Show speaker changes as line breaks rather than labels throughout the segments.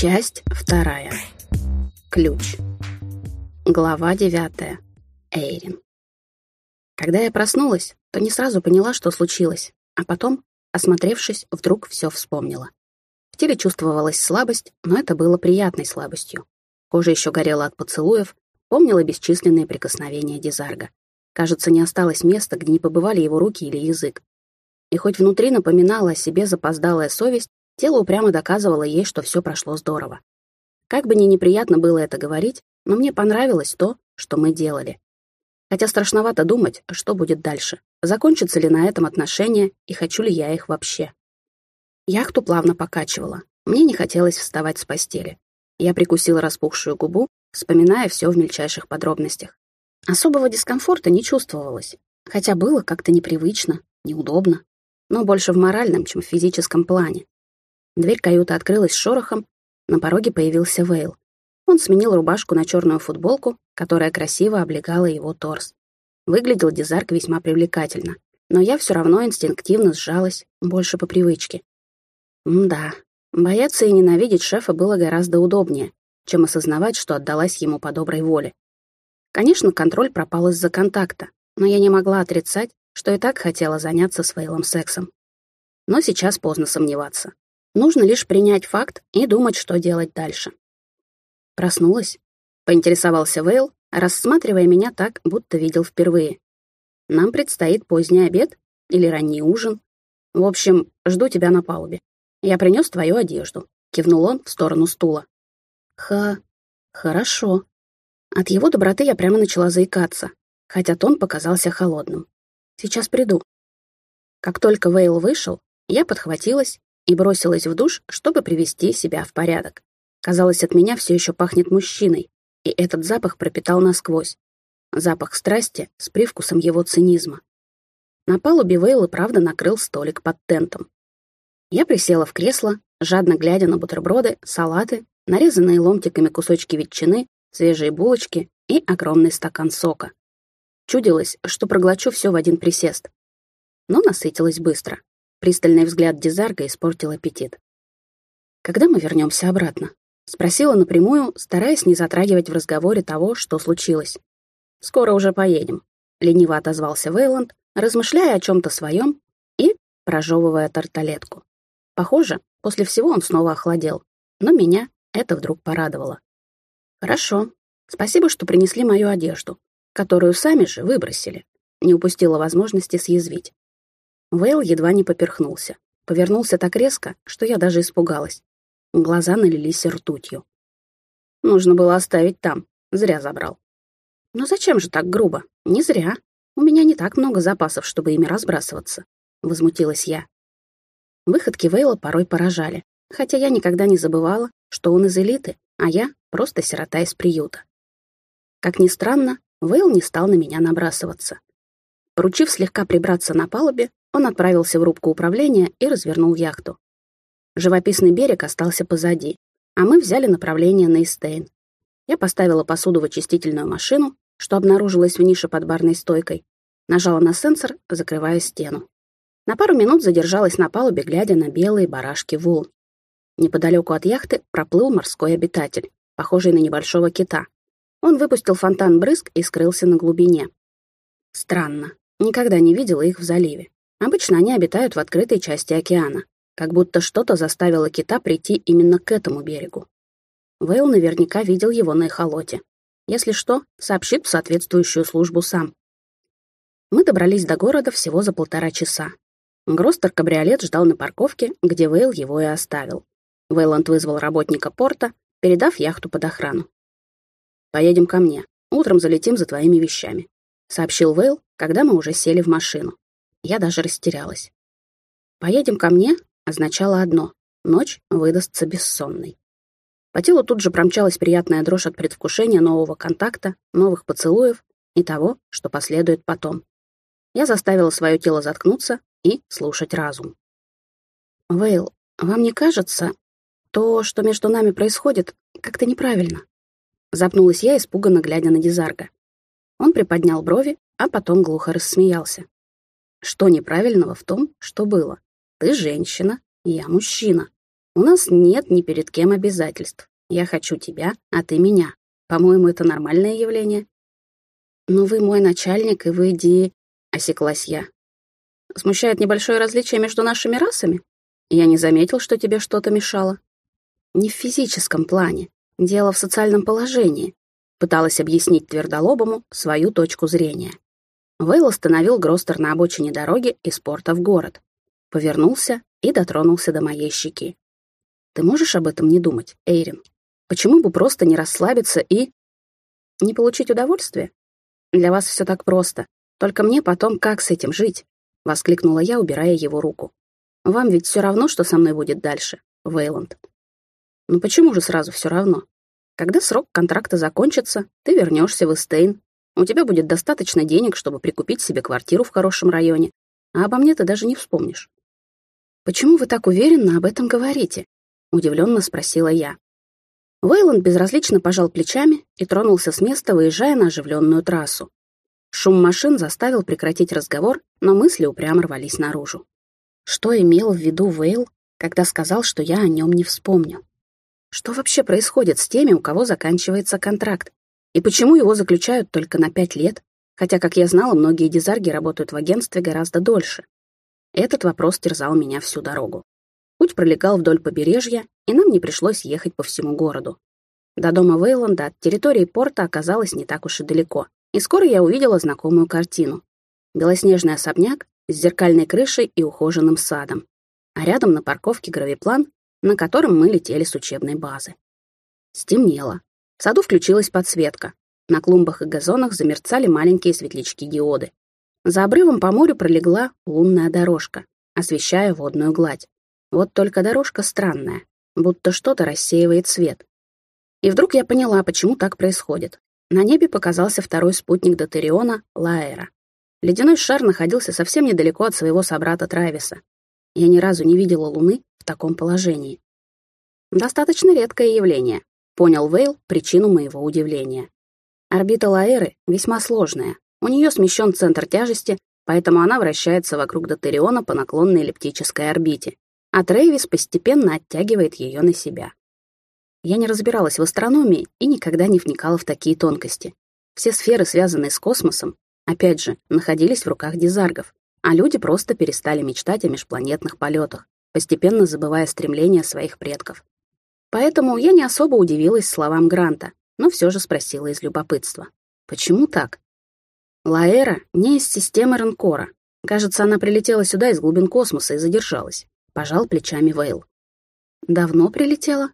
Часть вторая. Ключ. Глава девятая. Эйрин. Когда я проснулась, то не сразу поняла, что случилось, а потом, осмотревшись, вдруг все вспомнила. В теле чувствовалась слабость, но это было приятной слабостью. Кожа еще горела от поцелуев, помнила бесчисленные прикосновения Дизарга. Кажется, не осталось места, где не побывали его руки или язык. И хоть внутри напоминала о себе запоздалая совесть, тело упрямо доказывало ей, что все прошло здорово. Как бы ни неприятно было это говорить, но мне понравилось то, что мы делали. Хотя страшновато думать, что будет дальше. Закончатся ли на этом отношения и хочу ли я их вообще. Яхту плавно покачивала. Мне не хотелось вставать с постели. Я прикусила распухшую губу, вспоминая все в мельчайших подробностях. Особого дискомфорта не чувствовалось, хотя было как-то непривычно, неудобно но больше в моральном, чем в физическом плане. Дверь каюты открылась шорохом, на пороге появился Вейл. Он сменил рубашку на черную футболку, которая красиво облегала его торс. Выглядел Дизарк весьма привлекательно, но я все равно инстинктивно сжалась, больше по привычке. да, бояться и ненавидеть шефа было гораздо удобнее, чем осознавать, что отдалась ему по доброй воле. Конечно, контроль пропал из-за контакта, но я не могла отрицать, что и так хотела заняться с Вейлом сексом. Но сейчас поздно сомневаться. Нужно лишь принять факт и думать, что делать дальше. Проснулась? Поинтересовался Вейл, рассматривая меня так, будто видел впервые. Нам предстоит поздний обед или ранний ужин. В общем, жду тебя на палубе. Я принес твою одежду. Кивнул он в сторону стула. Ха... Хорошо. От его доброты я прямо начала заикаться, хотя тон показался холодным. Сейчас приду». Как только Вейл вышел, я подхватилась и бросилась в душ, чтобы привести себя в порядок. Казалось, от меня все еще пахнет мужчиной, и этот запах пропитал насквозь. Запах страсти с привкусом его цинизма. На палубе Вейл и правда накрыл столик под тентом. Я присела в кресло, жадно глядя на бутерброды, салаты, нарезанные ломтиками кусочки ветчины, свежие булочки и огромный стакан сока. Чудилось, что проглочу все в один присест. Но насытилась быстро. Пристальный взгляд Дизарга испортил аппетит. «Когда мы вернемся обратно?» — спросила напрямую, стараясь не затрагивать в разговоре того, что случилось. «Скоро уже поедем», — лениво отозвался Вейланд, размышляя о чем-то своем и прожевывая тарталетку. Похоже, после всего он снова охладел, но меня это вдруг порадовало. «Хорошо. Спасибо, что принесли мою одежду которую сами же выбросили. Не упустила возможности съязвить. Вейл едва не поперхнулся. Повернулся так резко, что я даже испугалась. Глаза налились ртутью. Нужно было оставить там. Зря забрал. Но зачем же так грубо? Не зря. У меня не так много запасов, чтобы ими разбрасываться. Возмутилась я. Выходки Вейла порой поражали, хотя я никогда не забывала, что он из элиты, а я просто сирота из приюта. Как ни странно, Вейл не стал на меня набрасываться. Поручив слегка прибраться на палубе, он отправился в рубку управления и развернул яхту. Живописный берег остался позади, а мы взяли направление на Истейн. Я поставила посуду в очистительную машину, что обнаружилось в нише под барной стойкой, нажала на сенсор, закрывая стену. На пару минут задержалась на палубе, глядя на белые барашки волн. Неподалеку от яхты проплыл морской обитатель, похожий на небольшого кита, он выпустил фонтан брызг и скрылся на глубине. Странно. Никогда не видела их в заливе. Обычно они обитают в открытой части океана, как будто что-то заставило кита прийти именно к этому берегу. Вейл наверняка видел его на эхолоте. Если что, сообщит в соответствующую службу сам. Мы добрались до города всего за полтора часа. Гростер-кабриолет ждал на парковке, где Вейл его и оставил. Вейланд вызвал работника порта, передав яхту под охрану. Поедем ко мне. Утром залетим за твоими вещами», — сообщил Вейл, когда мы уже сели в машину. Я даже растерялась. «Поедем ко мне» означало одно — ночь выдастся бессонной. По телу тут же промчалась приятная дрожь от предвкушения нового контакта, новых поцелуев и того, что последует потом. Я заставила свое тело заткнуться и слушать разум. «Вейл, вам не кажется, то, что между нами происходит, как-то неправильно?» Запнулась я, испуганно глядя на Дизарга. Он приподнял брови, а потом глухо рассмеялся. Что неправильного в том, что было? Ты женщина, я мужчина. У нас нет ни перед кем обязательств. Я хочу тебя, а ты меня. По-моему, это нормальное явление. Но вы мой начальник, и вы ди... Осеклась я. Смущает небольшое различие между нашими расами? Я не заметил, что тебе что-то мешало. Не в физическом плане. Дело в социальном положении. Пыталась объяснить твердолобому свою точку зрения. Вейл остановил Гростер на обочине дороги из порта в город. Повернулся и дотронулся до моей щеки. «Ты можешь об этом не думать, Эйрин? Почему бы просто не расслабиться и... не получить удовольствие? Для вас все так просто. Только мне потом как с этим жить?» — воскликнула я, убирая его руку. «Вам ведь все равно, что со мной будет дальше, Вейланд». «Ну почему же сразу все равно? Когда срок контракта закончится, ты вернешься в Эстейн. У тебя будет достаточно денег, чтобы прикупить себе квартиру в хорошем районе, а обо мне ты даже не вспомнишь. «Почему вы так уверенно об этом говорите?» — удивленно спросила я. Вейланд безразлично пожал плечами и тронулся с места, выезжая на оживленную трассу. Шум машин заставил прекратить разговор, но мысли упрямо рвались наружу. Что имел в виду Вейл, когда сказал, что я о нем не вспомню? Что вообще происходит с теми, у кого заканчивается контракт? И почему его заключают только на пять лет? Хотя, как я знала, многие дизарги работают в агентстве гораздо дольше. Этот вопрос терзал меня всю дорогу. Путь пролегал вдоль побережья, и нам не пришлось ехать по всему городу. До дома Вейланда от территории порта оказалось не так уж и далеко, и скоро я увидела знакомую картину. Белоснежный особняк с зеркальной крышей и ухоженным садом, а рядом на парковке гравиплан на котором мы летели с учебной базы. Стемнело. В саду включилась подсветка. На клумбах и газонах замерцали маленькие светлячки-диоды. За обрывом по морю пролегла лунная дорожка, освещая водную гладь. Вот только дорожка странная, будто что-то рассеивает свет. И вдруг я поняла, почему так происходит. На небе показался второй спутник Дотериона — Лаэра. Ледяной шар находился совсем недалеко от своего собрата Трависа. Я ни разу не видела Луны в таком положении. Достаточно редкое явление, понял Вейл причину моего удивления. Орбита Лаэры весьма сложная. У нее смещен центр тяжести, поэтому она вращается вокруг Дотериона по наклонной эллиптической орбите, а Трейвис постепенно оттягивает ее на себя. Я не разбиралась в астрономии и никогда не вникала в такие тонкости. Все сферы, связанные с космосом, опять же, находились в руках дизаргов, а люди просто перестали мечтать о межпланетных полетах, постепенно забывая стремления своих предков. Поэтому я не особо удивилась словам Гранта, но все же спросила из любопытства. Почему так? Лаэра не из системы Ранкора. Кажется, она прилетела сюда из глубин космоса и задержалась. Пожал плечами Вейл. Давно прилетела?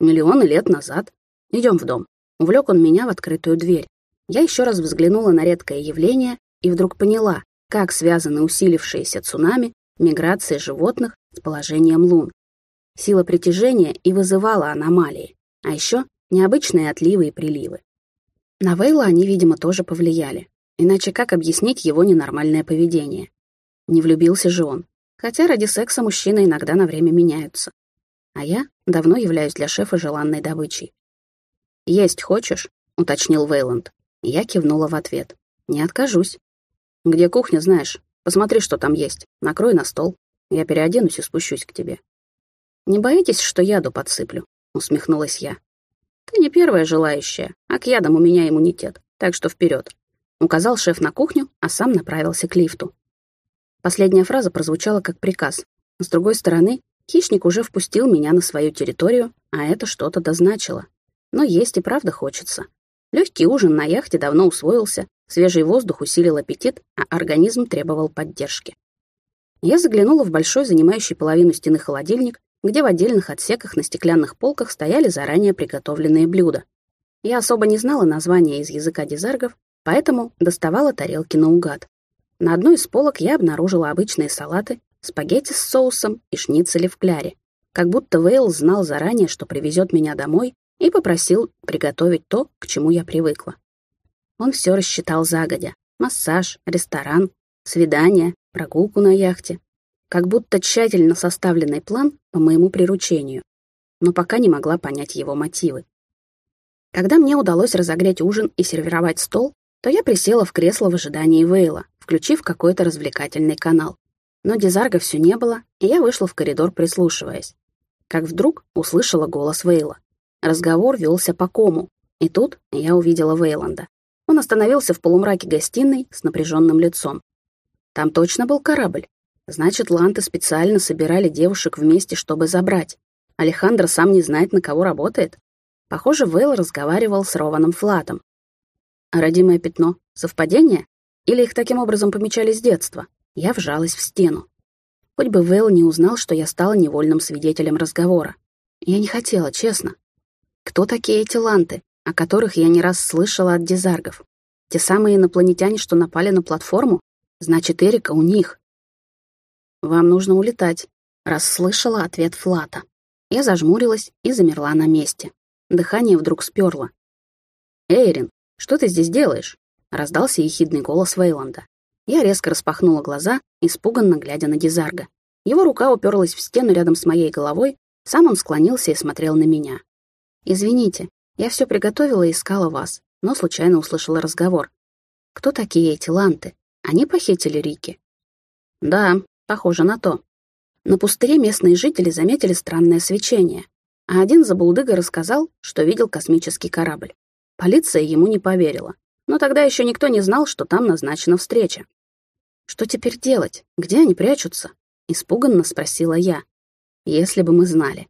Миллионы лет назад. Идем в дом. Увлек он меня в открытую дверь. Я еще раз взглянула на редкое явление и вдруг поняла, как связаны усилившиеся цунами, миграции животных с положением лун. Сила притяжения и вызывала аномалии, а еще необычные отливы и приливы. На Вейла они, видимо, тоже повлияли. Иначе как объяснить его ненормальное поведение? Не влюбился же он. Хотя ради секса мужчины иногда на время меняются. А я давно являюсь для шефа желанной добычей. «Есть хочешь?» — уточнил Вейланд. Я кивнула в ответ. «Не откажусь». «Где кухня, знаешь? Посмотри, что там есть. Накрой на стол. Я переоденусь и спущусь к тебе». «Не боитесь, что яду подсыплю?» — усмехнулась я. «Ты не первая желающая, а к ядам у меня иммунитет, так что вперед. указал шеф на кухню, а сам направился к лифту. Последняя фраза прозвучала как приказ. С другой стороны, хищник уже впустил меня на свою территорию, а это что-то дозначило. Но есть и правда хочется. Легкий ужин на яхте давно усвоился, Свежий воздух усилил аппетит, а организм требовал поддержки. Я заглянула в большой, занимающий половину стены холодильник, где в отдельных отсеках на стеклянных полках стояли заранее приготовленные блюда. Я особо не знала названия из языка дизаргов, поэтому доставала тарелки наугад. На одной из полок я обнаружила обычные салаты, спагетти с соусом и шницели в кляре. Как будто Вейл знал заранее, что привезет меня домой, и попросил приготовить то, к чему я привыкла. Он все рассчитал загодя. Массаж, ресторан, свидание, прогулку на яхте. Как будто тщательно составленный план по моему приручению. Но пока не могла понять его мотивы. Когда мне удалось разогреть ужин и сервировать стол, то я присела в кресло в ожидании Вейла, включив какой-то развлекательный канал. Но Дизарга все не было, и я вышла в коридор, прислушиваясь. как вдруг услышала голос Вейла. Разговор велся по кому, и тут я увидела Вейланда. Он остановился в полумраке гостиной с напряженным лицом. Там точно был корабль. Значит, ланты специально собирали девушек вместе, чтобы забрать. Алехандро сам не знает, на кого работает. Похоже, Вейл разговаривал с Рованом Флатом. Родимое пятно — совпадение? Или их таким образом помечали с детства? Я вжалась в стену. Хоть бы Вейл не узнал, что я стала невольным свидетелем разговора. Я не хотела, честно. Кто такие эти ланты? о которых я не раз слышала от дизаргов. Те самые инопланетяне, что напали на платформу? Значит, Эрика у них. «Вам нужно улетать», — расслышала ответ Флата. Я зажмурилась и замерла на месте. Дыхание вдруг сперло. «Эйрин, что ты здесь делаешь?» — раздался ехидный голос Вейланда. Я резко распахнула глаза, испуганно глядя на Дизарга. Его рука уперлась в стену рядом с моей головой, сам он склонился и смотрел на меня. «Извините, я все приготовила и искала вас, но случайно услышала разговор. Кто такие эти ланты? Они похитили Рики? Да, похоже на то. На пустыре местные жители заметили странное свечение, а один забулдыга рассказал, что видел космический корабль. Полиция ему не поверила, но тогда еще никто не знал, что там назначена встреча. «Что теперь делать? Где они прячутся?» — испуганно спросила я. «Если бы мы знали.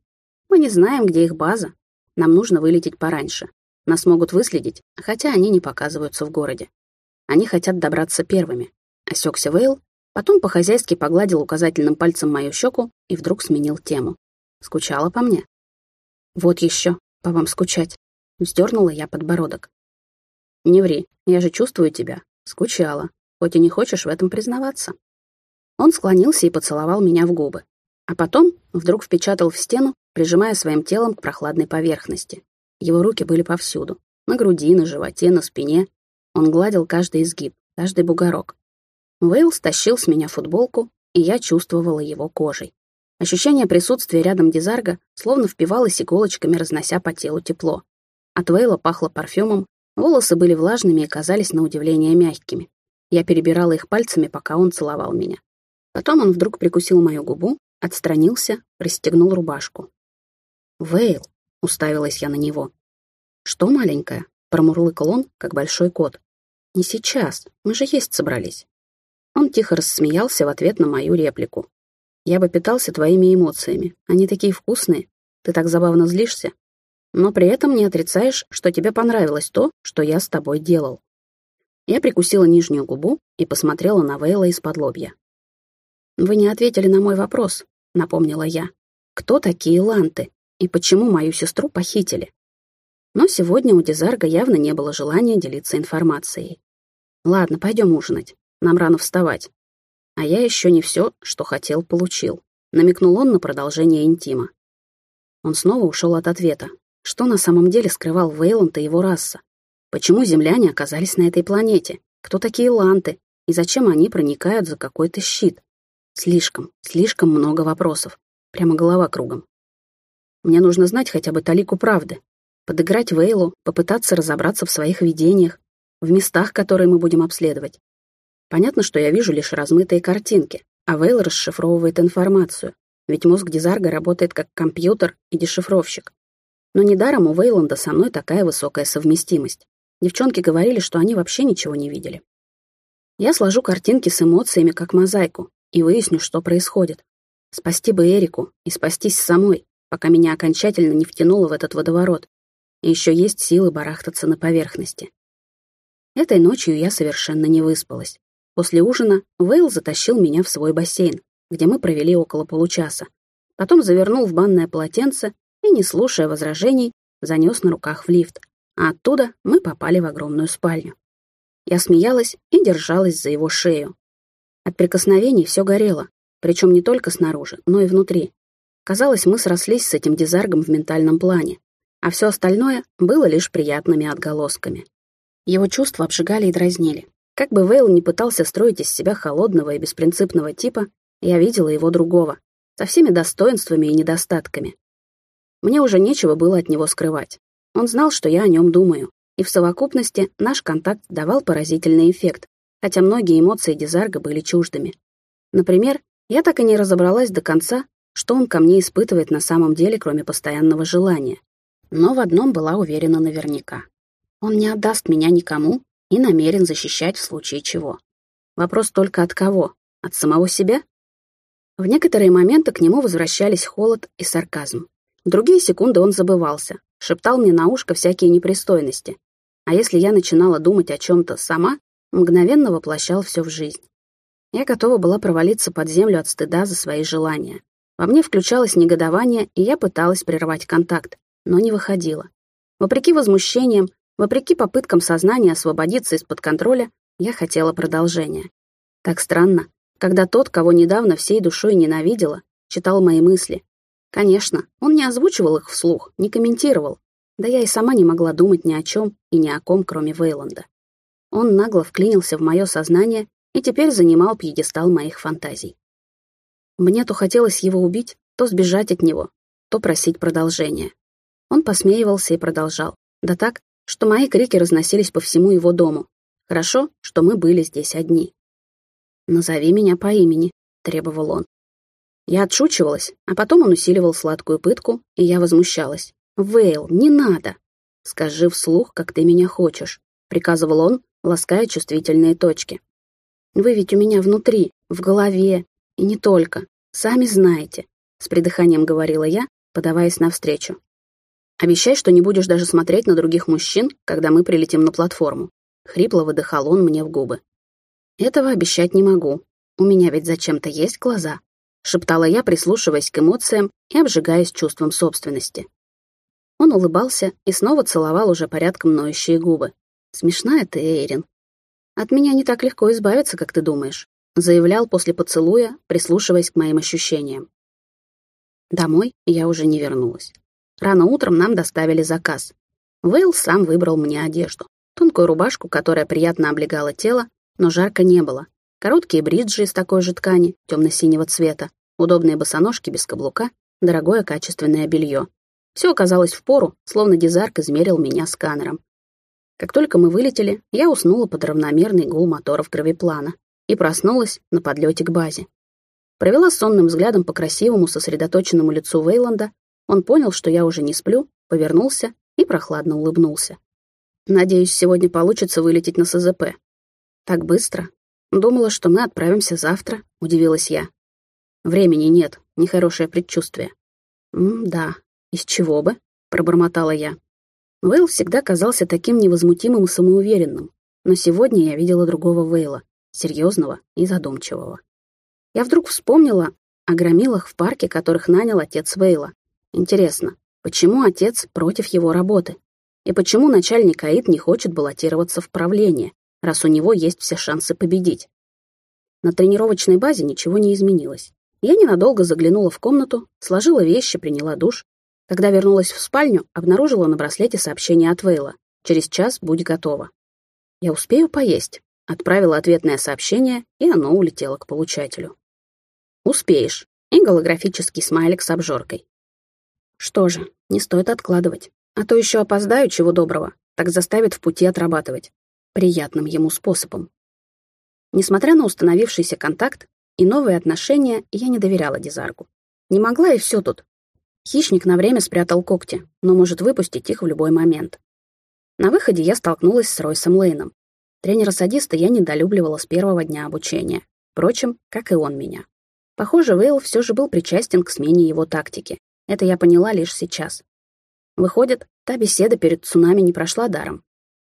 Мы не знаем, где их база, нам нужно вылететь пораньше. Нас могут выследить, хотя они не показываются в городе. Они хотят добраться первыми. Осекся Вейл, потом по-хозяйски погладил указательным пальцем мою щеку и вдруг сменил тему. Скучала по мне. Вот еще, по вам скучать. Вздернула я подбородок. Не ври, я же чувствую тебя. Скучала, хоть и не хочешь в этом признаваться. Он склонился и поцеловал меня в губы. А потом вдруг впечатал в стену прижимая своим телом к прохладной поверхности. Его руки были повсюду. На груди, на животе, на спине. Он гладил каждый изгиб, каждый бугорок. Уэйл стащил с меня футболку, и я чувствовала его кожей. Ощущение присутствия рядом Дизарга словно впивалось иголочками, разнося по телу тепло. От Вейла пахло парфюмом, волосы были влажными и казались на удивление мягкими. Я перебирала их пальцами, пока он целовал меня. Потом он вдруг прикусил мою губу, отстранился, расстегнул рубашку. «Вейл», — уставилась я на него. «Что, маленькая?» — промурлыкал он, как большой кот. «Не сейчас, мы же есть собрались». Он тихо рассмеялся в ответ на мою реплику. «Я бы питался твоими эмоциями. Они такие вкусные. Ты так забавно злишься. Но при этом не отрицаешь, что тебе понравилось то, что я с тобой делал». Я прикусила нижнюю губу и посмотрела на Вейла из-под лобья. «Вы не ответили на мой вопрос», — напомнила я. «Кто такие ланты?» и почему мою сестру похитили. Но сегодня у Дизарга явно не было желания делиться информацией. Ладно, пойдем ужинать. Нам рано вставать. А я еще не все, что хотел, получил. Намекнул он на продолжение интима. Он снова ушел от ответа. Что на самом деле скрывал Вейланд и его раса? Почему земляне оказались на этой планете? Кто такие ланты? И зачем они проникают за какой-то щит? Слишком, слишком много вопросов. Прямо голова кругом. Мне нужно знать хотя бы талику правды. Подыграть Вейлу, попытаться разобраться в своих видениях, в местах, которые мы будем обследовать. Понятно, что я вижу лишь размытые картинки, а Вейл расшифровывает информацию, ведь мозг Дизарга работает как компьютер и дешифровщик. Но недаром у Вейланда со мной такая высокая совместимость. Девчонки говорили, что они вообще ничего не видели. Я сложу картинки с эмоциями, как мозаику, и выясню, что происходит. Спасти бы Эрику и спастись самой пока меня окончательно не втянуло в этот водоворот. И еще есть силы барахтаться на поверхности. Этой ночью я совершенно не выспалась. После ужина Вейл затащил меня в свой бассейн, где мы провели около получаса. Потом завернул в банное полотенце и, не слушая возражений, занес на руках в лифт, а оттуда мы попали в огромную спальню. Я смеялась и держалась за его шею. От прикосновений все горело, причем не только снаружи, но и внутри. Казалось, мы срослись с этим дизаргом в ментальном плане, а все остальное было лишь приятными отголосками. Его чувства обжигали и дразнили. Как бы Вейл не пытался строить из себя холодного и беспринципного типа, я видела его другого, со всеми достоинствами и недостатками. Мне уже нечего было от него скрывать. Он знал, что я о нем думаю, и в совокупности наш контакт давал поразительный эффект, хотя многие эмоции Дизарга были чуждыми. Например, я так и не разобралась до конца, что он ко мне испытывает на самом деле, кроме постоянного желания. Но в одном была уверена наверняка. Он не отдаст меня никому и намерен защищать в случае чего. Вопрос только от кого? От самого себя? В некоторые моменты к нему возвращались холод и сарказм. В другие секунды он забывался, шептал мне на ушко всякие непристойности. А если я начинала думать о чем-то сама, мгновенно воплощал все в жизнь. Я готова была провалиться под землю от стыда за свои желания. Во мне включалось негодование, и я пыталась прервать контакт, но не выходила. Вопреки возмущениям, вопреки попыткам сознания освободиться из-под контроля, я хотела продолжения. Так странно, когда тот, кого недавно всей душой ненавидела, читал мои мысли. Конечно, он не озвучивал их вслух, не комментировал. Да я и сама не могла думать ни о чем и ни о ком, кроме Вейланда. Он нагло вклинился в мое сознание и теперь занимал пьедестал моих фантазий. Мне то хотелось его убить, то сбежать от него, то просить продолжения. Он посмеивался и продолжал. Да так, что мои крики разносились по всему его дому. Хорошо, что мы были здесь одни. «Назови меня по имени», — требовал он. Я отшучивалась, а потом он усиливал сладкую пытку, и я возмущалась. «Вейл, не надо!» «Скажи вслух, как ты меня хочешь», — приказывал он, лаская чувствительные точки. «Вы ведь у меня внутри, в голове, и не только. Сами знаете», — с придыханием говорила я, подаваясь навстречу. «Обещай, что не будешь даже смотреть на других мужчин, когда мы прилетим на платформу». Хрипло выдыхал он мне в губы. Этого обещать не могу. У меня ведь зачем-то есть глаза, шептала я, прислушиваясь к эмоциям и обжигаясь чувством собственности. Он улыбался и снова целовал уже порядком ноющие губы. Смешная ты, Эйрин. От меня не так легко избавиться, как ты думаешь, заявлял после поцелуя, прислушиваясь к моим ощущениям. Домой я уже не вернулась. Рано утром нам доставили заказ. Вейл сам выбрал мне одежду. Тонкую рубашку, которая приятно облегала тело, но жарко не было. Короткие бриджи из такой же ткани, темно-синего цвета, удобные босоножки без каблука, дорогое качественное белье. Все оказалось в пору, словно Дизарк измерил меня сканером. Как только мы вылетели, я уснула под равномерный гул моторов гравиплана и проснулась на подлете к базе. Провела сонным взглядом по красивому, сосредоточенному лицу Вейланда. Он понял, что я уже не сплю, повернулся и прохладно улыбнулся. «Надеюсь, сегодня получится вылететь на СЗП», так быстро? Думала, что мы отправимся завтра, удивилась я. Времени нет, нехорошее предчувствие. М да, из чего бы? пробормотала я. Вейл всегда казался таким невозмутимым и самоуверенным, но сегодня я видела другого Вейла, серьезного и задумчивого. Я вдруг вспомнила о громилах в парке, которых нанял отец Вейла. Интересно, почему отец против его работы? И почему начальник АИД не хочет баллотироваться в правление? раз у него есть все шансы победить. На тренировочной базе ничего не изменилось. Я ненадолго заглянула в комнату, сложила вещи, приняла душ. Когда вернулась в спальню, обнаружила на браслете сообщение от Вейла. «Через час будь готова». «Я успею поесть», — отправила ответное сообщение, и оно улетело к получателю. «Успеешь», и голографический смайлик с обжоркой. Что же, не стоит откладывать, а то еще опоздаю, чего доброго, так заставит в пути отрабатывать приятным ему способом. Несмотря на установившийся контакт и новые отношения, я не доверяла Дизаргу. Не могла и все тут. Хищник на время спрятал когти, но может выпустить их в любой момент. На выходе я столкнулась с Ройсом Лейном. Тренера-садиста я недолюбливала с первого дня обучения. Впрочем, как и он меня. Похоже, Вейл все же был причастен к смене его тактики. Это я поняла лишь сейчас. Выходит, та беседа перед цунами не прошла даром.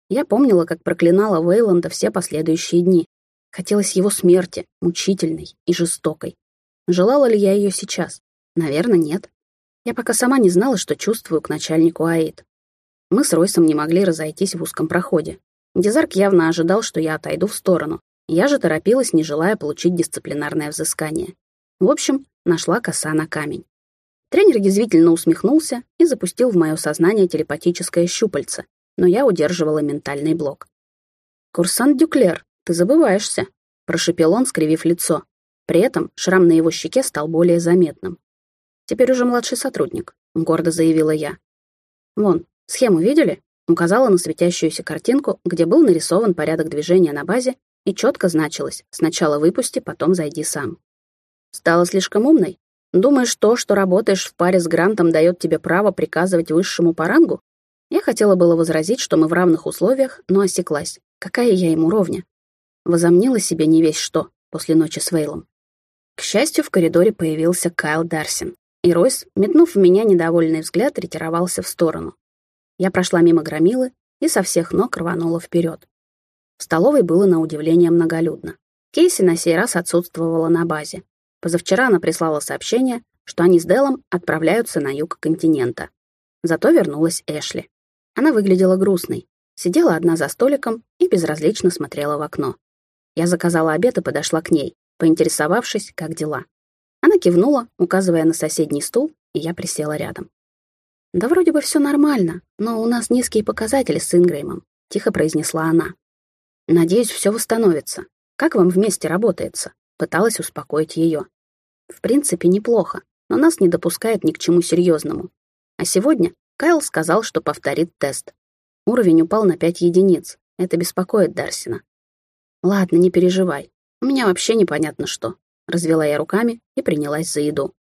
Я помнила, как проклинала Вейланда все последующие дни. Хотелось его смерти, мучительной и жестокой. Желала ли я ее сейчас? Наверное, нет. Я пока сама не знала, что чувствую к начальнику Аид. Мы с Ройсом не могли разойтись в узком проходе. Дизарк явно ожидал, что я отойду в сторону. Я же торопилась, не желая получить дисциплинарное взыскание. В общем, нашла коса на камень. Тренер язвительно усмехнулся и запустил в мое сознание телепатическое щупальце, но я удерживала ментальный блок. «Курсант Дюклер, ты забываешься», — прошепел он, скривив лицо. При этом шрам на его щеке стал более заметным. «Теперь уже младший сотрудник», — гордо заявила я. «Вон, схему видели?» Указала на светящуюся картинку, где был нарисован порядок движения на базе, и четко значилось «сначала выпусти, потом зайди сам». Стала слишком умной? Думаешь, то, что работаешь в паре с Грантом, дает тебе право приказывать высшему по рангу? Я хотела было возразить, что мы в равных условиях, но осеклась. Какая я ему ровня? Возомнила себе не весь что после ночи с Вейлом. К счастью, в коридоре появился Кайл Дарсин, и Ройс, метнув в меня недовольный взгляд, ретировался в сторону. Я прошла мимо громилы и со всех ног рванула вперед. В столовой было на удивление многолюдно. Кейси на сей раз отсутствовала на базе. Позавчера она прислала сообщение, что они с Делом отправляются на юг континента. Зато вернулась Эшли. Она выглядела грустной, сидела одна за столиком и безразлично смотрела в окно. Я заказала обед и подошла к ней, поинтересовавшись, как дела. Она кивнула, указывая на соседний стул, и я присела рядом. «Да вроде бы все нормально, но у нас низкие показатели с Ингреймом», — тихо произнесла она. «Надеюсь, все восстановится. Как вам вместе работается?» — пыталась успокоить ее. «В принципе, неплохо, но нас не допускает ни к чему серьезному. А сегодня Кайл сказал, что повторит тест. Уровень упал на 5 единиц. Это беспокоит Дарсина. Ладно, не переживай. У меня вообще непонятно что. Развела я руками и принялась за еду.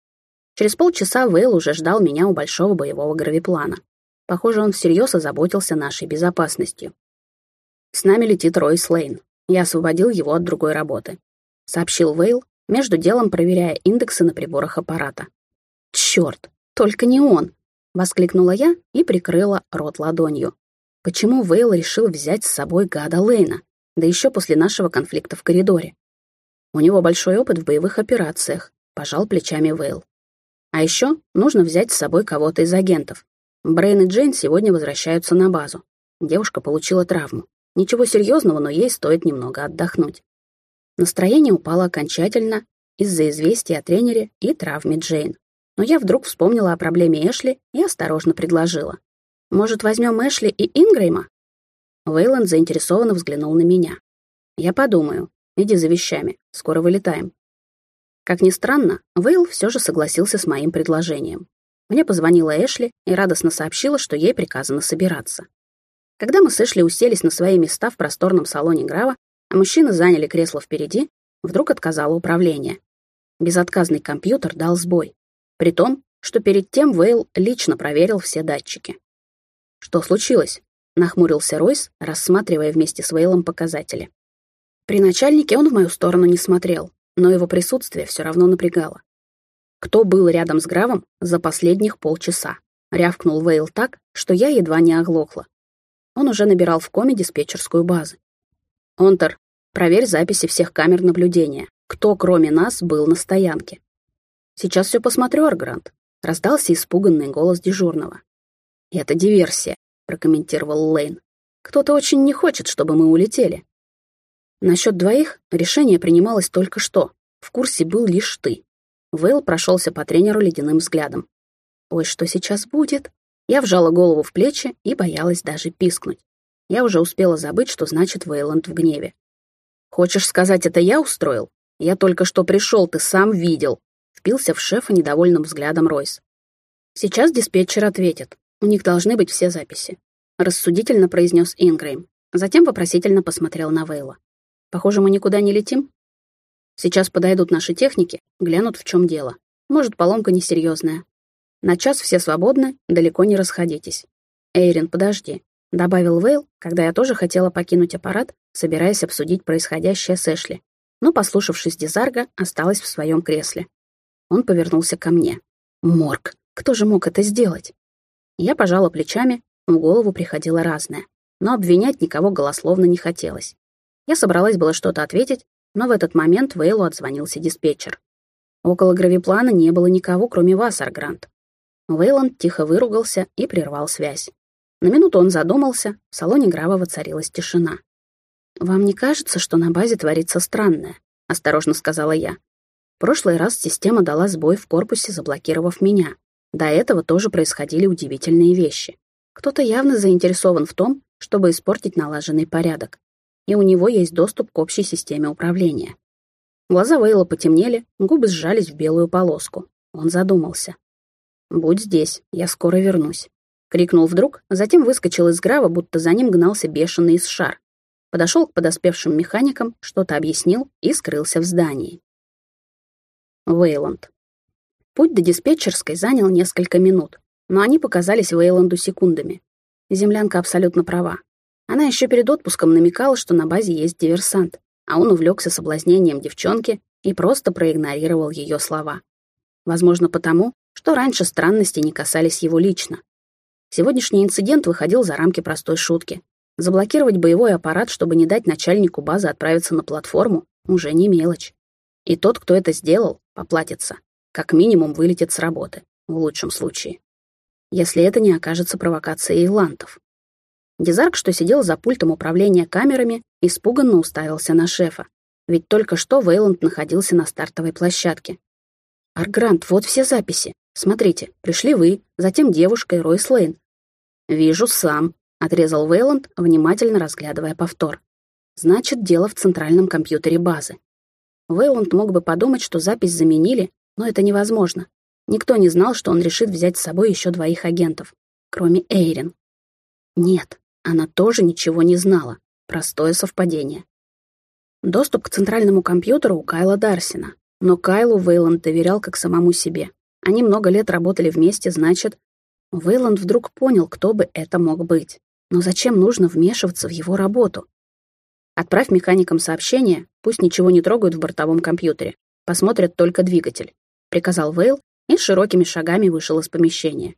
Через полчаса Вейл уже ждал меня у большого боевого гравиплана. Похоже, он всерьез озаботился нашей безопасностью. С нами летит Рой Слейн. Я освободил его от другой работы. Сообщил Вейл, между делом проверяя индексы на приборах аппарата. Черт, только не он. Воскликнула я и прикрыла рот ладонью. Почему Вейл решил взять с собой гада Лейна, да еще после нашего конфликта в коридоре? У него большой опыт в боевых операциях, пожал плечами Вейл. А еще нужно взять с собой кого-то из агентов. Брейн и Джейн сегодня возвращаются на базу. Девушка получила травму. Ничего серьезного, но ей стоит немного отдохнуть. Настроение упало окончательно из-за известия о тренере и травме Джейн. Но я вдруг вспомнила о проблеме Эшли и осторожно предложила. «Может, возьмем Эшли и Ингрейма?» Вейланд заинтересованно взглянул на меня. «Я подумаю. Иди за вещами. Скоро вылетаем». Как ни странно, Вейл все же согласился с моим предложением. Мне позвонила Эшли и радостно сообщила, что ей приказано собираться. Когда мы с Эшли уселись на свои места в просторном салоне Грава, мужчины заняли кресло впереди, вдруг отказало управление. Безотказный компьютер дал сбой. При том, что перед тем Вейл лично проверил все датчики. «Что случилось?» — нахмурился Ройс, рассматривая вместе с Вейлом показатели. При начальнике он в мою сторону не смотрел, но его присутствие все равно напрягало. «Кто был рядом с Гравом за последних полчаса?» — рявкнул Вейл так, что я едва не оглохла. Он уже набирал в коме диспетчерскую базу. «Онтер, проверь записи всех камер наблюдения. Кто, кроме нас, был на стоянке?» «Сейчас все посмотрю, Аргрант», — раздался испуганный голос дежурного. «Это диверсия», — прокомментировал Лейн. «Кто-то очень не хочет, чтобы мы улетели». Насчет двоих решение принималось только что. В курсе был лишь ты. Вейл прошелся по тренеру ледяным взглядом. «Ой, что сейчас будет?» Я вжала голову в плечи и боялась даже пискнуть. Я уже успела забыть, что значит Вейланд в гневе. «Хочешь сказать, это я устроил? Я только что пришел, ты сам видел впился в шефа недовольным взглядом Ройс. «Сейчас диспетчер ответит. У них должны быть все записи», — рассудительно произнес Ингрейм. Затем вопросительно посмотрел на Вейла. «Похоже, мы никуда не летим?» «Сейчас подойдут наши техники, глянут, в чем дело. Может, поломка несерьезная. На час все свободны, далеко не расходитесь. Эйрин, подожди», — добавил Вейл, когда я тоже хотела покинуть аппарат, собираясь обсудить происходящее с Эшли. Но, послушавшись Дизарга, осталась в своем кресле. Он повернулся ко мне. Морг. Кто же мог это сделать? Я пожала плечами, в голову приходило разное. Но обвинять никого голословно не хотелось. Я собралась было что-то ответить, но в этот момент Вейлу отзвонился диспетчер. Около гравиплана не было никого, кроме вас, Аргрант. Вейланд тихо выругался и прервал связь. На минуту он задумался, в салоне Грава воцарилась тишина. «Вам не кажется, что на базе творится странное?» — осторожно сказала я прошлый раз система дала сбой в корпусе, заблокировав меня. До этого тоже происходили удивительные вещи. Кто-то явно заинтересован в том, чтобы испортить налаженный порядок. И у него есть доступ к общей системе управления. Глаза Вейла потемнели, губы сжались в белую полоску. Он задумался. «Будь здесь, я скоро вернусь», — крикнул вдруг, затем выскочил из грава, будто за ним гнался бешеный из шар. Подошел к подоспевшим механикам, что-то объяснил и скрылся в здании. Вейланд. Путь до диспетчерской занял несколько минут, но они показались Вейланду секундами. Землянка абсолютно права. Она еще перед отпуском намекала, что на базе есть диверсант, а он увлекся соблазнением девчонки и просто проигнорировал ее слова. Возможно, потому, что раньше странности не касались его лично. Сегодняшний инцидент выходил за рамки простой шутки. Заблокировать боевой аппарат, чтобы не дать начальнику базы отправиться на платформу, уже не мелочь. И тот, кто это сделал, поплатится. Как минимум вылетит с работы, в лучшем случае. Если это не окажется провокацией Илантов. Дизарк, что сидел за пультом управления камерами, испуганно уставился на шефа. Ведь только что Вейланд находился на стартовой площадке. «Аргрант, вот все записи. Смотрите, пришли вы, затем девушка и Ройс Лейн». «Вижу сам», — отрезал Вейланд, внимательно разглядывая повтор. «Значит, дело в центральном компьютере базы». Вейланд мог бы подумать, что запись заменили, но это невозможно. Никто не знал, что он решит взять с собой еще двоих агентов, кроме Эйрин. Нет, она тоже ничего не знала. Простое совпадение. Доступ к центральному компьютеру у Кайла Дарсина. Но Кайлу Вейланд доверял как самому себе. Они много лет работали вместе, значит... Вейланд вдруг понял, кто бы это мог быть. Но зачем нужно вмешиваться в его работу? Отправь механикам сообщение, пусть ничего не трогают в бортовом компьютере. Посмотрят только двигатель. Приказал Вейл и широкими шагами вышел из помещения.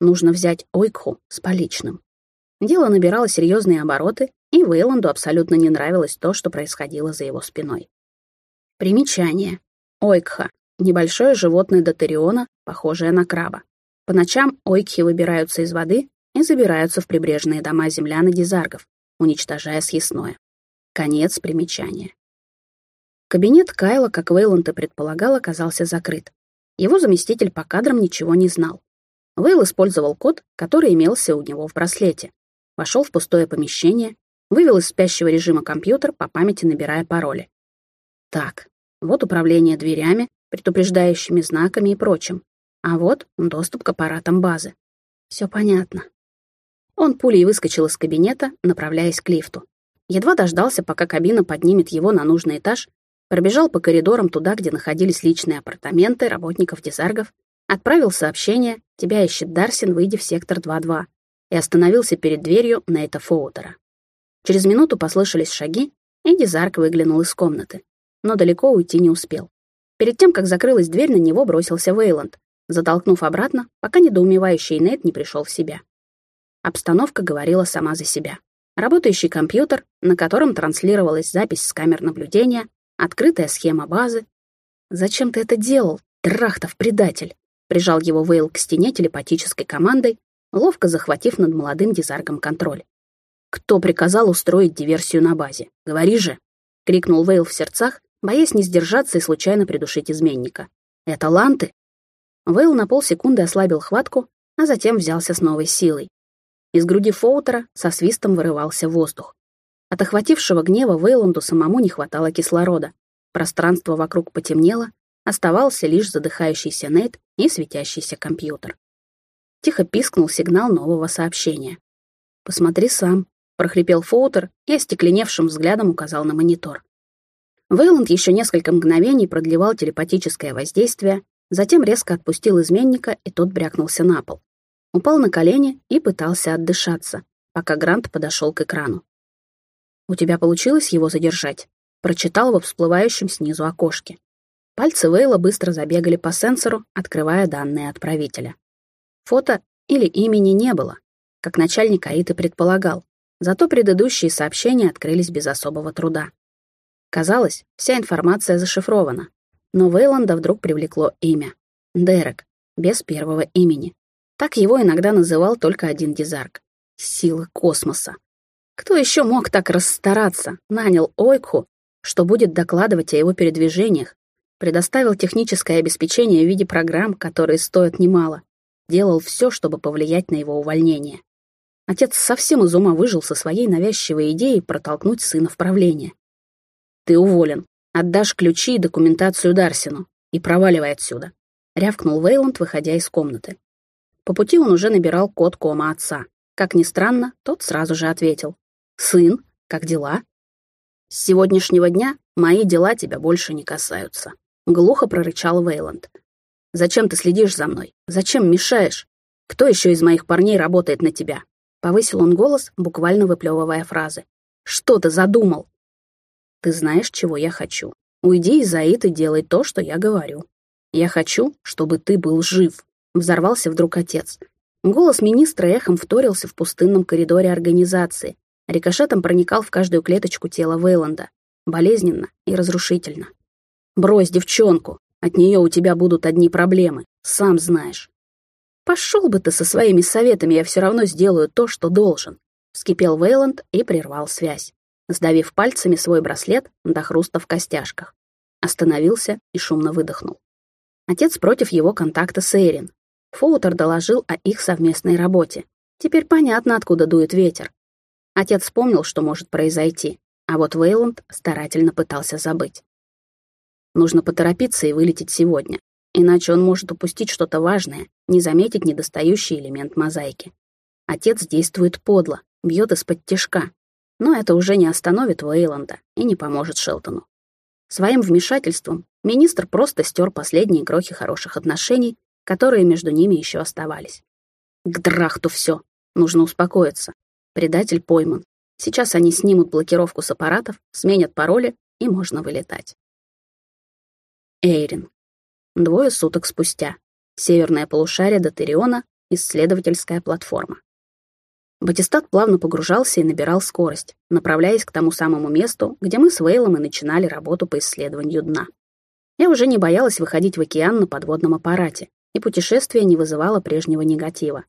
Нужно взять Ойкху с поличным. Дело набирало серьезные обороты, и Вейланду абсолютно не нравилось то, что происходило за его спиной. Примечание. Ойкха — небольшое животное дотериона, похожее на краба. По ночам ойкхи выбираются из воды и забираются в прибрежные дома землян и дизаргов, уничтожая съестное. Конец примечания. Кабинет Кайла, как Вейланд и предполагал, оказался закрыт. Его заместитель по кадрам ничего не знал. Вейл использовал код, который имелся у него в браслете вошел в пустое помещение, вывел из спящего режима компьютер, по памяти набирая пароли. Так, вот управление дверями, предупреждающими знаками и прочим. А вот доступ к аппаратам базы. Все понятно. Он пулей выскочил из кабинета, направляясь к лифту. Едва дождался, пока кабина поднимет его на нужный этаж, пробежал по коридорам туда, где находились личные апартаменты работников дизаргов, отправил сообщение «Тебя ищет Дарсин, выйди в сектор 2.2» и остановился перед дверью Нейта Фоутера. Через минуту послышались шаги, и Дизарк выглянул из комнаты, но далеко уйти не успел. Перед тем, как закрылась дверь, на него бросился Вейланд, затолкнув обратно, пока недоумевающий Нейт не пришел в себя. Обстановка говорила сама за себя. Работающий компьютер, на котором транслировалась запись с камер наблюдения, открытая схема базы. «Зачем ты это делал, Трахтов предатель?» Прижал его Вейл к стене телепатической командой, ловко захватив над молодым дизаргом контроль. «Кто приказал устроить диверсию на базе? Говори же!» — крикнул Вейл в сердцах, боясь не сдержаться и случайно придушить изменника. «Это ланты?» Вейл на полсекунды ослабил хватку, а затем взялся с новой силой. Из груди Фоутера со свистом вырывался воздух. От охватившего гнева Вейланду самому не хватало кислорода. Пространство вокруг потемнело, оставался лишь задыхающийся Нейт и светящийся компьютер. Тихо пискнул сигнал нового сообщения. «Посмотри сам», — прохрипел Фоутер и остекленевшим взглядом указал на монитор. Вейланд еще несколько мгновений продлевал телепатическое воздействие, затем резко отпустил изменника, и тот брякнулся на пол. Упал на колени и пытался отдышаться, пока Грант подошел к экрану. «У тебя получилось его задержать?» Прочитал во всплывающем снизу окошке. Пальцы Вейла быстро забегали по сенсору, открывая данные отправителя. Фото или имени не было, как начальник АИТы предполагал, зато предыдущие сообщения открылись без особого труда. Казалось, вся информация зашифрована, но Вейланда вдруг привлекло имя. Дерек, без первого имени. Так его иногда называл только один дизарк. Силы космоса. Кто еще мог так расстараться? Нанял Ойкху, что будет докладывать о его передвижениях, предоставил техническое обеспечение в виде программ, которые стоят немало, делал все, чтобы повлиять на его увольнение. Отец совсем из ума выжил со своей навязчивой идеей протолкнуть сына в правление. «Ты уволен. Отдашь ключи и документацию Дарсину. И проваливай отсюда», — рявкнул Вейланд, выходя из комнаты. По пути он уже набирал код кома отца. Как ни странно, тот сразу же ответил. «Сын, как дела?» «С сегодняшнего дня мои дела тебя больше не касаются», — глухо прорычал Вейланд. Зачем ты следишь за мной? Зачем мешаешь? Кто еще из моих парней работает на тебя?» Повысил он голос, буквально выплевывая фразы. «Что ты задумал?» «Ты знаешь, чего я хочу. Уйди из Аид и делай то, что я говорю. Я хочу, чтобы ты был жив», — взорвался вдруг отец. Голос министра эхом вторился в пустынном коридоре организации, рикошетом проникал в каждую клеточку тела Вейланда, болезненно и разрушительно. «Брось девчонку, от нее у тебя будут одни проблемы, сам знаешь». «Пошел бы ты со своими советами, я все равно сделаю то, что должен», — вскипел Вейланд и прервал связь сдавив пальцами свой браслет до хруста в костяшках. Остановился и шумно выдохнул. Отец против его контакта с Эйрин. Фоутер доложил о их совместной работе. Теперь понятно, откуда дует ветер. Отец вспомнил, что может произойти, а вот Вейланд старательно пытался забыть. Нужно поторопиться и вылететь сегодня, иначе он может упустить что-то важное, не заметить недостающий элемент мозаики. Отец действует подло, бьет из-под тишка, но это уже не остановит Уэйланда и не поможет Шелтону. Своим вмешательством министр просто стер последние крохи хороших отношений, которые между ними еще оставались. К драхту все. Нужно успокоиться. Предатель пойман. Сейчас они снимут блокировку с аппаратов, сменят пароли, и можно вылетать. Эйрин. Двое суток спустя. Северное полушарие Дотериона, исследовательская платформа. Батистат плавно погружался и набирал скорость, направляясь к тому самому месту, где мы с Вейлом и начинали работу по исследованию дна. Я уже не боялась выходить в океан на подводном аппарате, и путешествие не вызывало прежнего негатива.